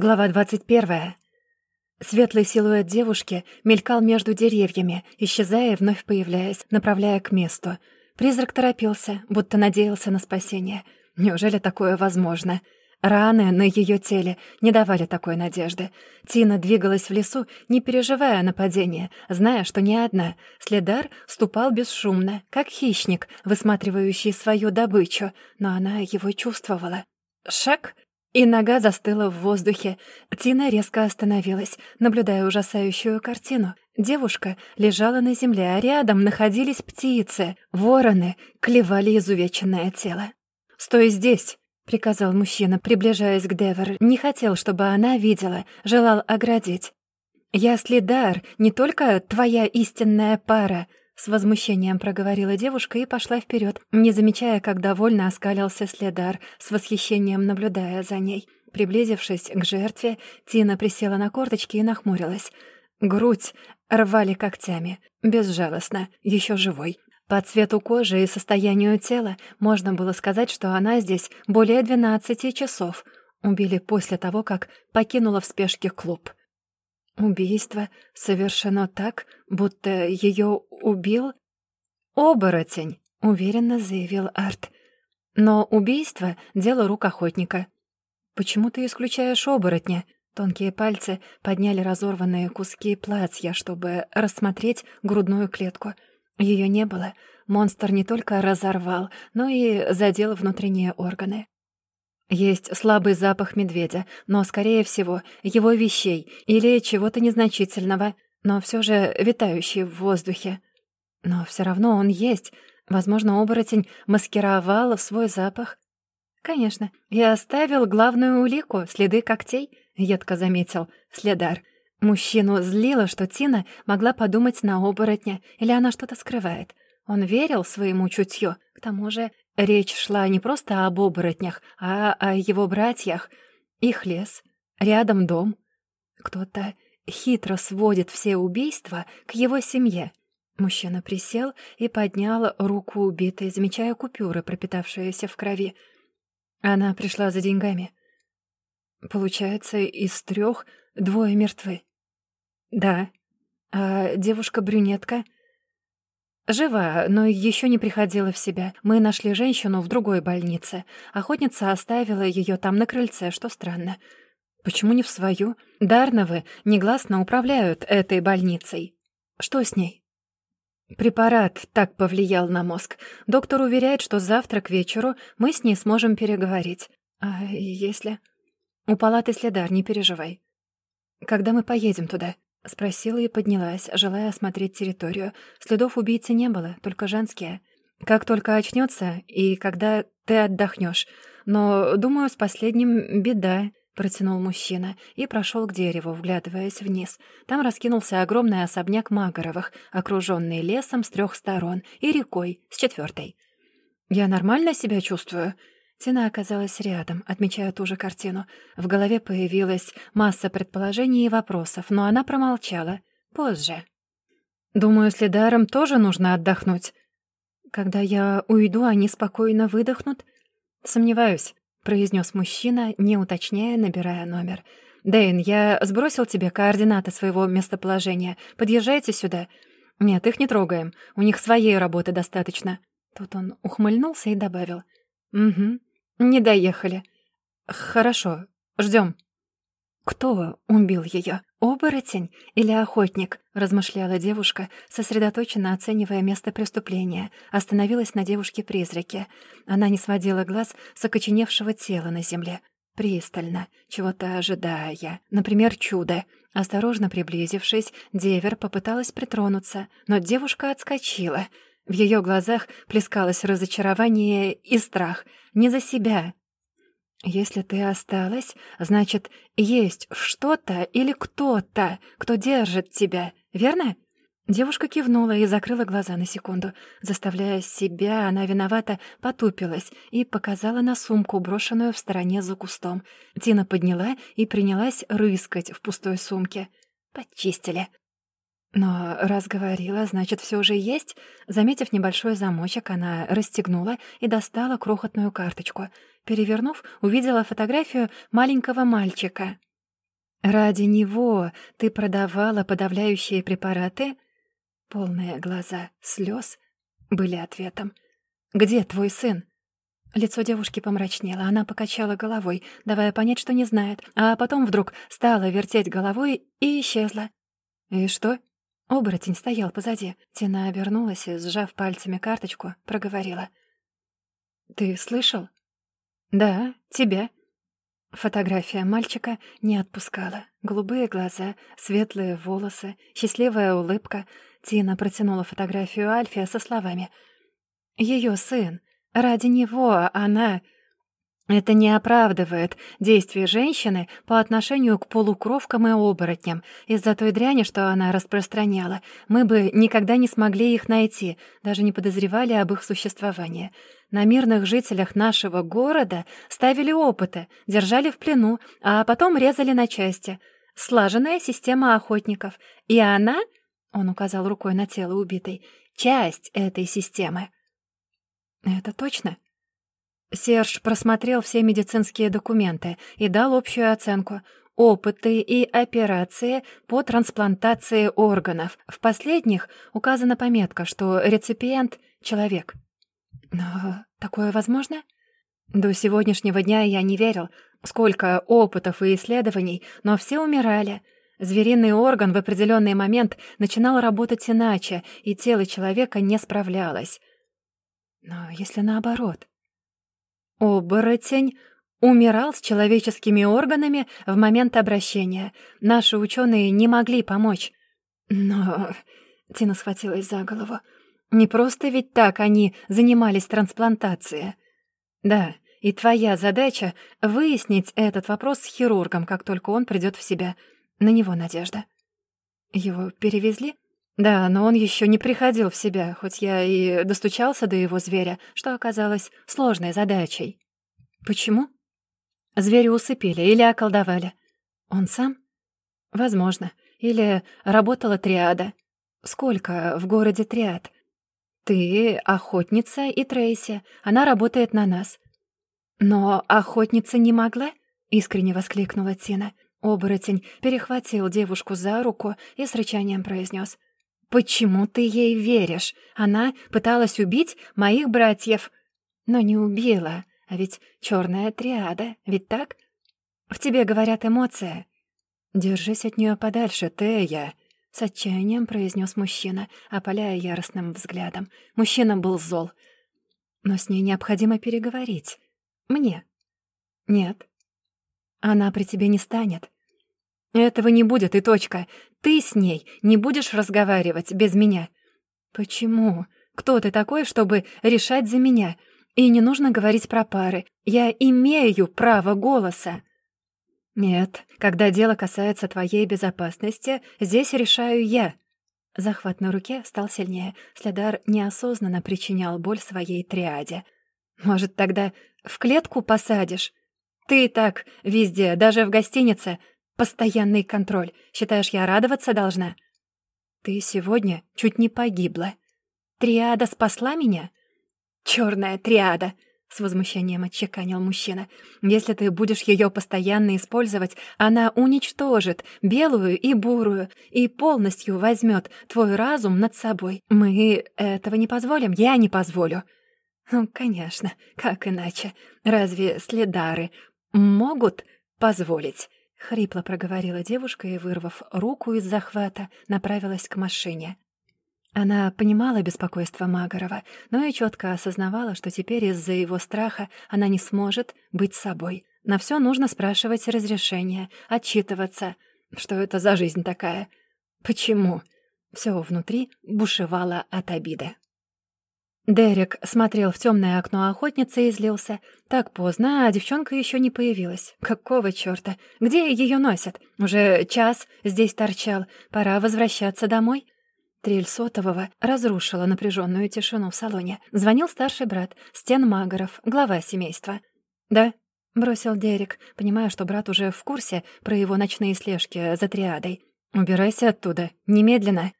Глава 21. Светлый силуэт девушки мелькал между деревьями, исчезая и вновь появляясь, направляя к месту. Призрак торопился, будто надеялся на спасение. Неужели такое возможно? Раны на ее теле не давали такой надежды. Тина двигалась в лесу, не переживая нападения, зная, что не одна. Следар ступал бесшумно, как хищник, высматривающий свою добычу, но она его чувствовала. Шаг — и нога застыла в воздухе. Тина резко остановилась, наблюдая ужасающую картину. Девушка лежала на земле, а рядом находились птицы. Вороны клевали изувеченное тело. «Стой здесь!» — приказал мужчина, приближаясь к Девер. Не хотел, чтобы она видела, желал оградить. «Я следар, не только твоя истинная пара», с возмущением проговорила девушка и пошла вперед, не замечая, как довольно оскалился следар, с восхищением наблюдая за ней. Приблизившись к жертве, Тина присела на корточки и нахмурилась. Грудь рвали когтями, безжалостно, еще живой. По цвету кожи и состоянию тела можно было сказать, что она здесь более двенадцати часов. Убили после того, как покинула в спешке клуб. Убийство совершено так, будто ее убил оборотень, уверенно заявил Арт. Но убийство — дело рук охотника. Почему ты исключаешь оборотня? Тонкие пальцы подняли разорванные куски платья, чтобы рассмотреть грудную клетку. Ее не было. Монстр не только разорвал, но и задел внутренние органы. Есть слабый запах медведя, но, скорее всего, его вещей или чего-то незначительного, но все же витающий в воздухе. Но все равно он есть. Возможно, оборотень маскировал свой запах. «Конечно, я оставил главную улику — следы когтей», — едко заметил следар. Мужчину злило, что Тина могла подумать на оборотня, или она что-то скрывает. Он верил своему чутью. К тому же Речь шла не просто об оборотнях, а о его братьях. Их лес, рядом дом. Кто-то хитро сводит все убийства к его семье. Мужчина присел и поднял руку убитой, замечая купюры, пропитавшиеся в крови. Она пришла за деньгами. Получается, из трех двое мертвы. Да. А девушка-брюнетка — «Жива, но еще не приходила в себя. Мы нашли женщину в другой больнице. Охотница оставила ее там на крыльце, что странно. Почему не в свою? Дарновы негласно управляют этой больницей. Что с ней?» Препарат так повлиял на мозг. Доктор уверяет, что завтра к вечеру мы с ней сможем переговорить. А если... У палаты следар, не переживай. Когда мы поедем туда? Спросила и поднялась, желая осмотреть территорию. Следов убийцы не было, только женские. Как только очнется и когда ты отдохнешь. Но, думаю, с последним беда, протянул мужчина и прошел к дереву, вглядываясь вниз. Там раскинулся огромный особняк Магоровых, окруженный лесом с трех сторон и рекой с четвертой. «Я нормально себя чувствую?» Тина оказалась рядом, отмечая ту же картину. В голове появилась масса предположений и вопросов, но она промолчала. Позже. «Думаю, следарам тоже нужно отдохнуть. Когда я уйду, они спокойно выдохнут?» «Сомневаюсь», — произнес мужчина, не уточняя, набирая номер. «Дэйн, я сбросил тебе координаты своего местоположения. Подъезжайте сюда». «Нет, их не трогаем. У них своей работы достаточно». Тут он ухмыльнулся и добавил. «Угу. «Не доехали. Хорошо, ждем. «Кто убил ее? Оборотень или охотник?» — размышляла девушка, сосредоточенно оценивая место преступления. Остановилась на девушке-призраке. Она не сводила глаз с окоченевшего тела на земле. Пристально, чего-то ожидая. Например, чудо. Осторожно приблизившись, девер попыталась притронуться, но девушка отскочила — в ее глазах плескалось разочарование и страх. Не за себя. «Если ты осталась, значит, есть что-то или кто-то, кто держит тебя, верно?» Девушка кивнула и закрыла глаза на секунду. Заставляя себя, она виновата потупилась и показала на сумку, брошенную в стороне за кустом. Тина подняла и принялась рыскать в пустой сумке. «Почистили», но раз говорила, значит, все уже есть. Заметив небольшой замочек, она расстегнула и достала крохотную карточку. Перевернув, увидела фотографию маленького мальчика. Ради него ты продавала подавляющие препараты? Полные глаза слез были ответом. Где твой сын? Лицо девушки помрачнело, она покачала головой, давая понять, что не знает, а потом вдруг стала вертеть головой и исчезла. «И что?» Оборотень стоял позади. Тина обернулась и, сжав пальцами карточку, проговорила. «Ты слышал?» «Да, тебя». Фотография мальчика не отпускала. Голубые глаза, светлые волосы, счастливая улыбка. Тина протянула фотографию Альфия со словами. «Ее сын. Ради него она...» Это не оправдывает действия женщины по отношению к полукровкам и оборотням. Из-за той дряни, что она распространяла, мы бы никогда не смогли их найти, даже не подозревали об их существовании. На мирных жителях нашего города ставили опыты, держали в плену, а потом резали на части. Слаженная система охотников. И она, он указал рукой на тело убитой, часть этой системы. «Это точно?» Серж просмотрел все медицинские документы и дал общую оценку. Опыты и операции по трансплантации органов. В последних указана пометка, что реципиент — человек. Но такое возможно? До сегодняшнего дня я не верил. Сколько опытов и исследований, но все умирали. Звериный орган в определенный момент начинал работать иначе, и тело человека не справлялось. Но если наоборот... Оборотень умирал с человеческими органами в момент обращения. Наши ученые не могли помочь. Но... Тина схватилась за голову. Не просто ведь так они занимались трансплантацией. Да, и твоя задача — выяснить этот вопрос с хирургом, как только он придет в себя. На него надежда. Его перевезли? Да, но он еще не приходил в себя, хоть я и достучался до его зверя, что оказалось сложной задачей. Почему? Зверя усыпили или околдовали. Он сам? Возможно. Или работала триада. Сколько в городе триад? Ты охотница и Трейси. Она работает на нас. Но охотница не могла? Искренне воскликнула Тина. Оборотень перехватил девушку за руку и с рычанием произнес: «Почему ты ей веришь? Она пыталась убить моих братьев, но не убила. А ведь черная триада, ведь так? В тебе говорят эмоции. Держись от нее подальше, Тея, с отчаянием произнес мужчина, опаляя яростным взглядом. Мужчина был зол. Но с ней необходимо переговорить. Мне. Нет. Она при тебе не станет. Этого не будет, и точка. Ты с ней не будешь разговаривать без меня. Почему? Кто ты такой, чтобы решать за меня? И не нужно говорить про пары. Я имею право голоса. Нет, когда дело касается твоей безопасности, здесь решаю я. Захват на руке стал сильнее. Следар неосознанно причинял боль своей триаде. Может, тогда в клетку посадишь? Ты и так везде, даже в гостинице, Постоянный контроль. Считаешь, я радоваться должна? Ты сегодня чуть не погибла. Триада спасла меня? Черная триада, с возмущением отчеканил мужчина. Если ты будешь ее постоянно использовать, она уничтожит белую и бурую и полностью возьмет твой разум над собой. Мы этого не позволим, я не позволю. Ну, конечно, как иначе? Разве следары могут позволить? — хрипло проговорила девушка и, вырвав руку из захвата, направилась к машине. Она понимала беспокойство Магорова, но и четко осознавала, что теперь из-за его страха она не сможет быть собой. На все нужно спрашивать разрешение, отчитываться. Что это за жизнь такая? Почему? Все внутри бушевало от обиды. Дерек смотрел в темное окно охотницы и злился. Так поздно, а девчонка еще не появилась. Какого черта? Где ее носят? Уже час здесь торчал. Пора возвращаться домой. Трель сотового разрушила напряженную тишину в салоне. Звонил старший брат, Стен Магоров, глава семейства. «Да», — бросил Дерек, понимая, что брат уже в курсе про его ночные слежки за триадой. «Убирайся оттуда, немедленно».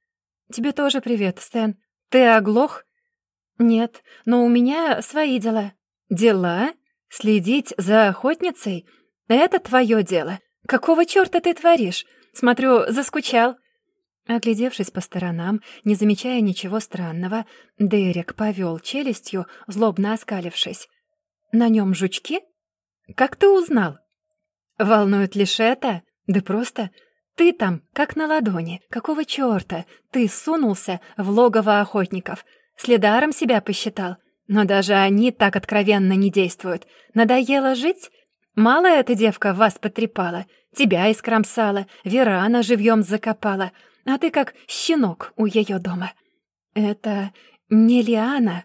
«Тебе тоже привет, Стэн. Ты оглох?» «Нет, но у меня свои дела». «Дела? Следить за охотницей? Это твое дело. «Какого чёрта ты творишь? Смотрю, заскучал». Оглядевшись по сторонам, не замечая ничего странного, Дерек повел челюстью, злобно оскалившись. «На нем жучки? Как ты узнал?» «Волнует лишь это? Да просто ты там, как на ладони. Какого чёрта ты сунулся в логово охотников? Следаром себя посчитал? Но даже они так откровенно не действуют. Надоело жить? Мало эта девка вас потрепала, тебя искромсала, Верана живьем закопала, а ты как щенок у ее дома. Это не Лиана.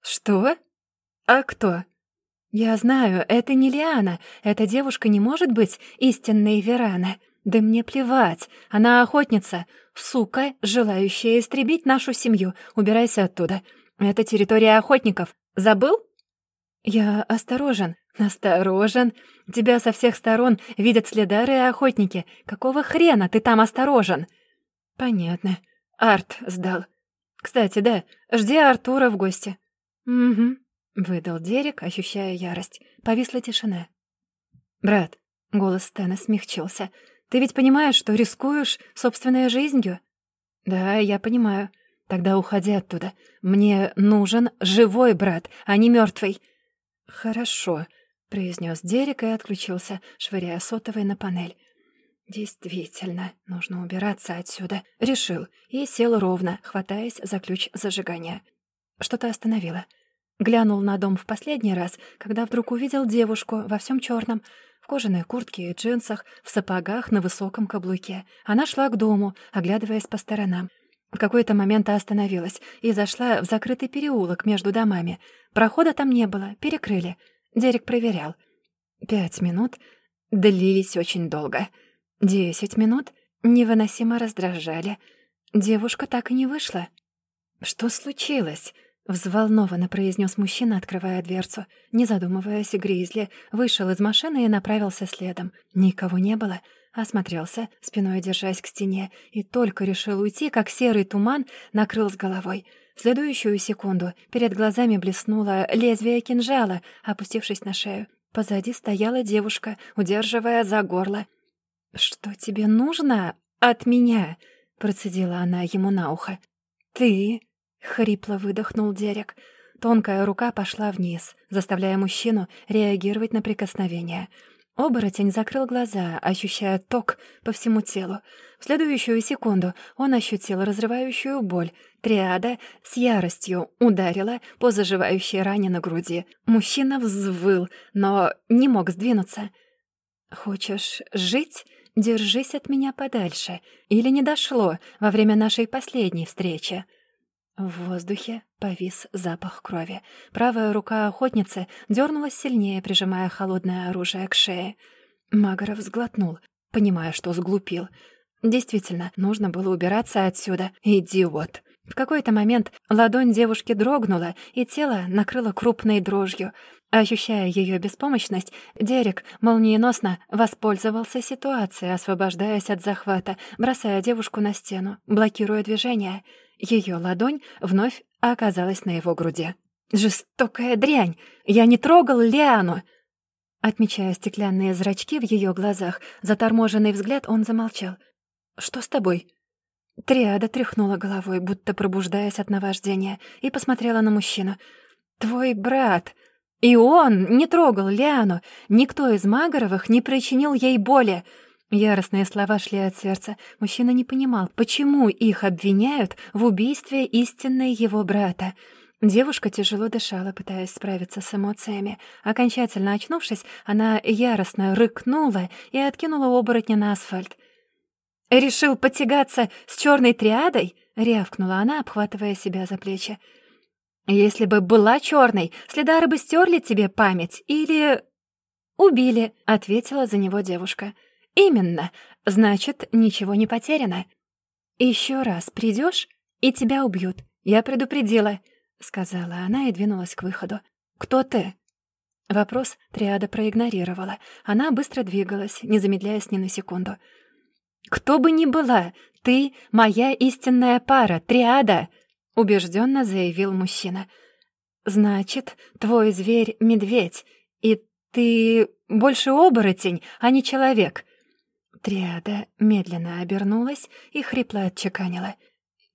Что? А кто? Я знаю, это не Лиана. Эта девушка не может быть истинной Верана. Да мне плевать. Она охотница. Сука, желающая истребить нашу семью. Убирайся оттуда. Это территория охотников. Забыл? Я осторожен. Осторожен. Тебя со всех сторон видят следары и охотники. Какого хрена ты там осторожен? Понятно. Арт сдал. Кстати, да, жди Артура в гости. Угу. Выдал Дерек, ощущая ярость. Повисла тишина. «Брат», — голос Стэна смягчился, — «ты ведь понимаешь, что рискуешь собственной жизнью?» «Да, я понимаю. Тогда уходи оттуда. Мне нужен живой брат, а не мертвый. «Хорошо», — произнес Дерек и отключился, швыряя сотовый на панель. «Действительно, нужно убираться отсюда», — решил и сел ровно, хватаясь за ключ зажигания. Что-то остановило. Глянул на дом в последний раз, когда вдруг увидел девушку во всем черном, кожаной куртке и джинсах, в сапогах на высоком каблуке. Она шла к дому, оглядываясь по сторонам. В какой-то момент остановилась и зашла в закрытый переулок между домами. Прохода там не было, перекрыли. Дерек проверял. Пять минут длились очень долго. Десять минут невыносимо раздражали. Девушка так и не вышла. «Что случилось?» — взволнованно произнес мужчина, открывая дверцу. Не задумываясь, Гризли вышел из машины и направился следом. Никого не было — осмотрелся, спиной держась к стене, и только решил уйти, как серый туман накрыл с головой. В следующую секунду перед глазами блеснуло лезвие кинжала, опустившись на шею. Позади стояла девушка, удерживая за горло. «Что тебе нужно от меня?» — процедила она ему на ухо. «Ты...» — хрипло выдохнул Дерек. Тонкая рука пошла вниз, заставляя мужчину реагировать на прикосновение — Оборотень закрыл глаза, ощущая ток по всему телу. В следующую секунду он ощутил разрывающую боль. Триада с яростью ударила по заживающей ране на груди. Мужчина взвыл, но не мог сдвинуться. «Хочешь жить? Держись от меня подальше. Или не дошло во время нашей последней встречи?» В воздухе повис запах крови. Правая рука охотницы дернулась сильнее, прижимая холодное оружие к шее. Магоров сглотнул, понимая, что сглупил. Действительно, нужно было убираться отсюда. Идиот. В какой-то момент ладонь девушки дрогнула, и тело накрыло крупной дрожью. Ощущая ее беспомощность, Дерек молниеносно воспользовался ситуацией, освобождаясь от захвата, бросая девушку на стену, блокируя движение — ее ладонь вновь оказалась на его груди. «Жестокая дрянь! Я не трогал Лиану!» Отмечая стеклянные зрачки в ее глазах, заторможенный взгляд, он замолчал. «Что с тобой?» Триада тряхнула головой, будто пробуждаясь от наваждения, и посмотрела на мужчину. «Твой брат!» И он не трогал Лиану. Никто из Магоровых не причинил ей боли. Яростные слова шли от сердца. Мужчина не понимал, почему их обвиняют в убийстве истинной его брата. Девушка тяжело дышала, пытаясь справиться с эмоциями. Окончательно очнувшись, она яростно рыкнула и откинула оборотня на асфальт. «Решил потягаться с черной триадой?» — рявкнула она, обхватывая себя за плечи. «Если бы была черной, следары бы стерли тебе память или...» «Убили», — ответила за него девушка. «Именно. Значит, ничего не потеряно. Еще раз придешь, и тебя убьют. Я предупредила», — сказала она и двинулась к выходу. «Кто ты?» Вопрос Триада проигнорировала. Она быстро двигалась, не замедляясь ни на секунду. «Кто бы ни была, ты — моя истинная пара, Триада!» — убежденно заявил мужчина. «Значит, твой зверь — медведь, и ты больше оборотень, а не человек». Триада медленно обернулась и хрипло отчеканила.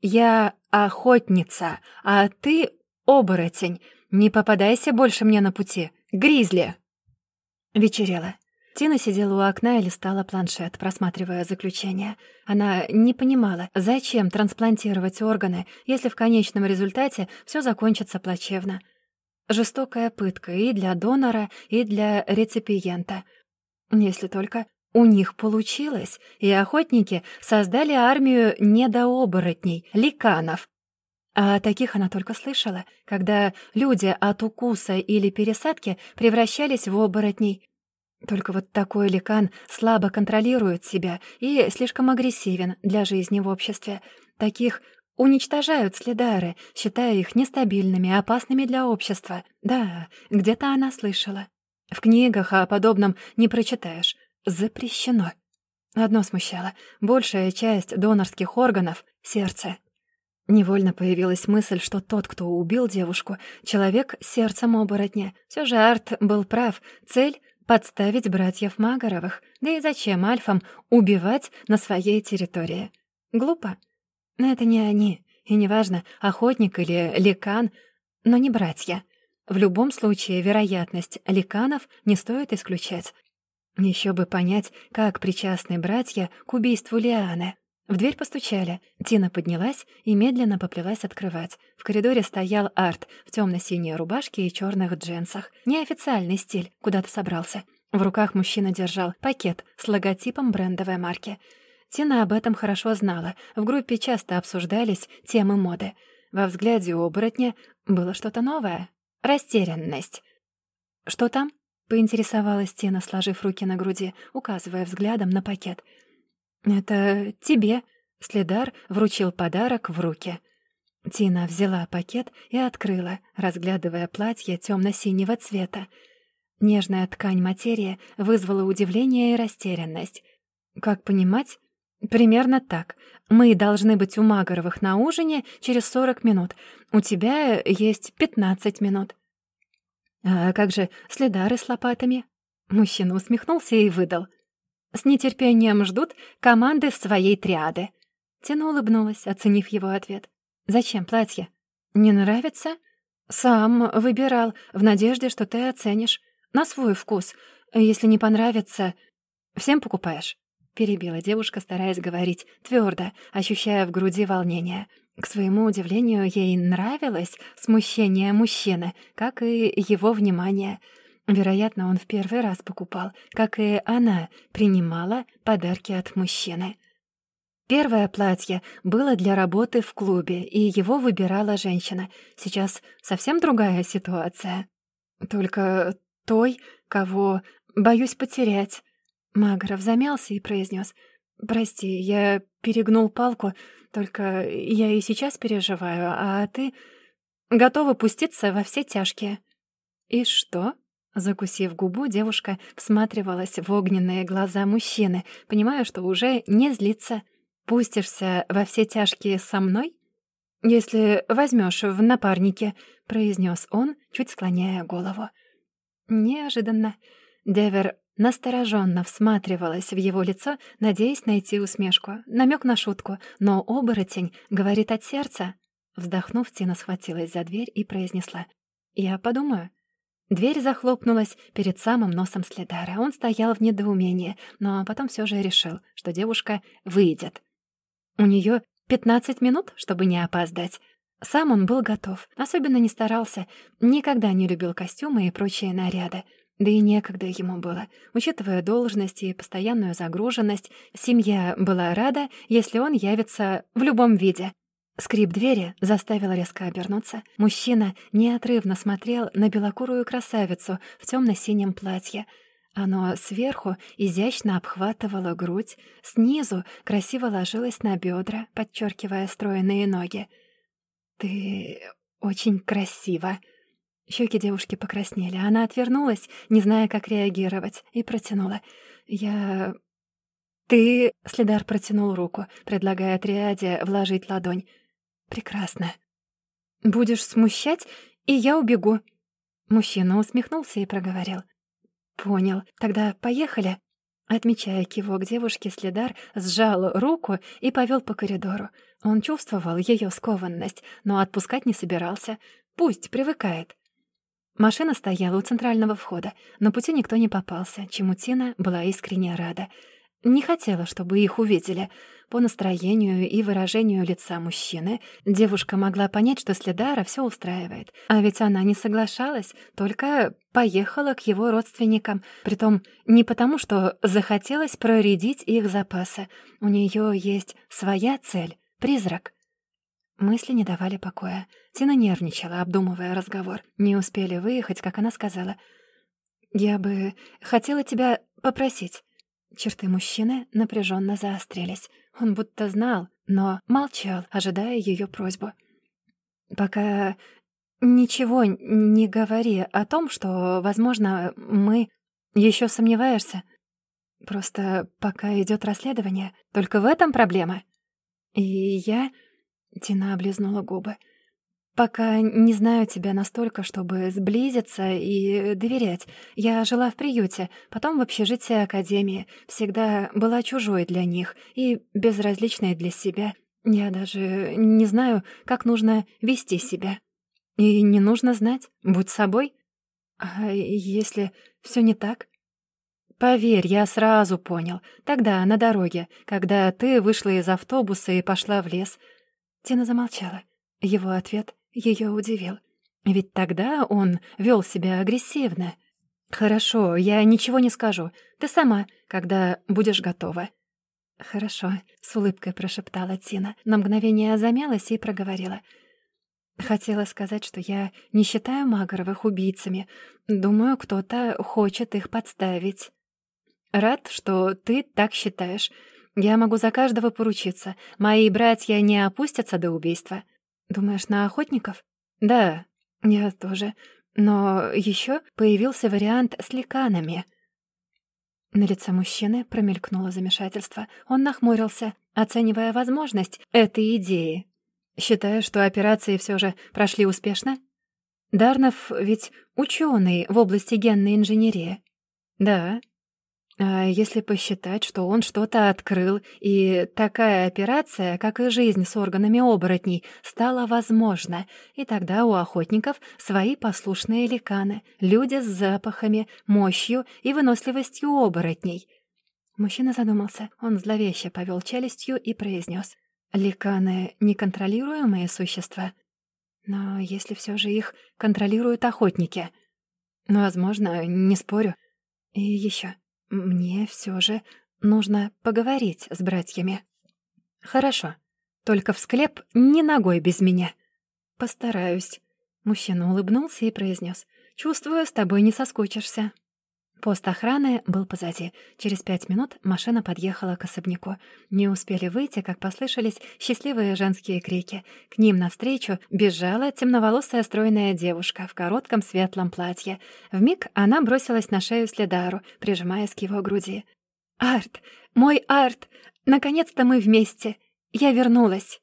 «Я охотница, а ты оборотень. Не попадайся больше мне на пути. Гризли!» Вечерело. Тина сидела у окна и листала планшет, просматривая заключение. Она не понимала, зачем трансплантировать органы, если в конечном результате все закончится плачевно. Жестокая пытка и для донора, и для реципиента. Если только у них получилось, и охотники создали армию недооборотней, ликанов. А таких она только слышала, когда люди от укуса или пересадки превращались в оборотней. Только вот такой ликан слабо контролирует себя и слишком агрессивен для жизни в обществе. Таких уничтожают следары, считая их нестабильными, опасными для общества. Да, где-то она слышала. В книгах о подобном не прочитаешь. Запрещено. Одно смущало. Большая часть донорских органов — сердце. Невольно появилась мысль, что тот, кто убил девушку, человек с сердцем оборотня. Все же Арт был прав. Цель подставить братьев Магаровых. Да и зачем альфам убивать на своей территории? Глупо. Но это не они. И неважно, охотник или ликан, но не братья. В любом случае, вероятность ликанов не стоит исключать. Еще бы понять, как причастны братья к убийству Лианы. В дверь постучали. Тина поднялась и медленно поплелась открывать. В коридоре стоял Арт в темно-синей рубашке и черных джинсах. Неофициальный стиль, куда-то собрался. В руках мужчина держал пакет с логотипом брендовой марки. Тина об этом хорошо знала. В группе часто обсуждались темы моды. Во взгляде оборотня было что-то новое. Растерянность. «Что там?» — поинтересовалась Тина, сложив руки на груди, указывая взглядом на пакет — «Это тебе», — Следар вручил подарок в руки. Тина взяла пакет и открыла, разглядывая платье темно-синего цвета. Нежная ткань материи вызвала удивление и растерянность. Как понимать? Примерно так. Мы должны быть у Магоровых на ужине через 40 минут. У тебя есть 15 минут. А как же следары с лопатами? Мужчина усмехнулся и выдал. С нетерпением ждут команды своей триады». Тина улыбнулась, оценив его ответ. «Зачем платье? Не нравится?» «Сам выбирал, в надежде, что ты оценишь. На свой вкус. Если не понравится, всем покупаешь?» Перебила девушка, стараясь говорить твердо, ощущая в груди волнение. К своему удивлению, ей нравилось смущение мужчины, как и его внимание — Вероятно, он в первый раз покупал, как и она принимала подарки от мужчины. Первое платье было для работы в клубе, и его выбирала женщина. Сейчас совсем другая ситуация. Только той, кого боюсь потерять. Магров замялся и произнес: «Прости, я перегнул палку, только я и сейчас переживаю, а ты готова пуститься во все тяжкие». «И что?» Закусив губу, девушка всматривалась в огненные глаза мужчины, понимая, что уже не злится. «Пустишься во все тяжкие со мной?» «Если возьмешь в напарнике», — произнес он, чуть склоняя голову. Неожиданно. Девер настороженно всматривалась в его лицо, надеясь найти усмешку. Намек на шутку, но оборотень говорит от сердца. Вздохнув, Тина схватилась за дверь и произнесла. «Я подумаю». Дверь захлопнулась перед самым носом Следара. Он стоял в недоумении, но потом все же решил, что девушка выйдет. У нее 15 минут, чтобы не опоздать. Сам он был готов, особенно не старался, никогда не любил костюмы и прочие наряды. Да и некогда ему было. Учитывая должность и постоянную загруженность, семья была рада, если он явится в любом виде. Скрип двери заставил резко обернуться. Мужчина неотрывно смотрел на белокурую красавицу в темно-синем платье. Оно сверху изящно обхватывало грудь, снизу красиво ложилось на бедра, подчеркивая стройные ноги. «Ты очень красива!» Щеки девушки покраснели. Она отвернулась, не зная, как реагировать, и протянула. «Я...» «Ты...» — Следар протянул руку, предлагая Триаде вложить ладонь. «Прекрасно. Будешь смущать, и я убегу». Мужчина усмехнулся и проговорил. Понял. Тогда поехали. Отмечая кивок девушки, следар сжал руку и повел по коридору. Он чувствовал ее скованность, но отпускать не собирался. Пусть привыкает. Машина стояла у центрального входа. На пути никто не попался, чему Тина была искренне рада. Не хотела, чтобы их увидели. По настроению и выражению лица мужчины девушка могла понять, что Следара все устраивает. А ведь она не соглашалась, только поехала к его родственникам. Притом не потому, что захотелось проредить их запасы. У нее есть своя цель — призрак. Мысли не давали покоя. Тина нервничала, обдумывая разговор. Не успели выехать, как она сказала. «Я бы хотела тебя попросить». Черты мужчины напряженно заострились. Он будто знал, но молчал, ожидая ее просьбу. «Пока ничего не говори о том, что, возможно, мы еще сомневаешься. Просто пока идет расследование, только в этом проблема. И я...» Тина облизнула губы. «Пока не знаю тебя настолько, чтобы сблизиться и доверять. Я жила в приюте, потом в общежитии Академии. Всегда была чужой для них и безразличной для себя. Я даже не знаю, как нужно вести себя. И не нужно знать. Будь собой. А если все не так?» «Поверь, я сразу понял. Тогда, на дороге, когда ты вышла из автобуса и пошла в лес». Тина замолчала. Его ответ ее удивил. Ведь тогда он вел себя агрессивно. «Хорошо, я ничего не скажу. Ты сама, когда будешь готова». «Хорошо», — с улыбкой прошептала Тина. На мгновение замялась и проговорила. «Хотела сказать, что я не считаю Магоровых убийцами. Думаю, кто-то хочет их подставить». «Рад, что ты так считаешь. Я могу за каждого поручиться. Мои братья не опустятся до убийства». «Думаешь, на охотников?» «Да, я тоже. Но еще появился вариант с ликанами». На лице мужчины промелькнуло замешательство. Он нахмурился, оценивая возможность этой идеи. «Считаю, что операции все же прошли успешно?» «Дарнов ведь ученый в области генной инженерии». «Да», если посчитать, что он что-то открыл, и такая операция, как и жизнь с органами оборотней, стала возможна, и тогда у охотников свои послушные ликаны, люди с запахами, мощью и выносливостью оборотней. Мужчина задумался, он зловеще повел челюстью и произнес: «Ликаны — неконтролируемые существа. Но если все же их контролируют охотники? Возможно, не спорю. И еще. Мне все же нужно поговорить с братьями. Хорошо. Только в склеп не ногой без меня. Постараюсь. Мужчина улыбнулся и произнес: «Чувствую, с тобой не соскучишься». Пост охраны был позади. Через пять минут машина подъехала к особняку. Не успели выйти, как послышались счастливые женские крики. К ним навстречу бежала темноволосая стройная девушка в коротком светлом платье. Вмиг она бросилась на шею Следару, прижимаясь к его груди. «Арт! Мой Арт! Наконец-то мы вместе! Я вернулась!»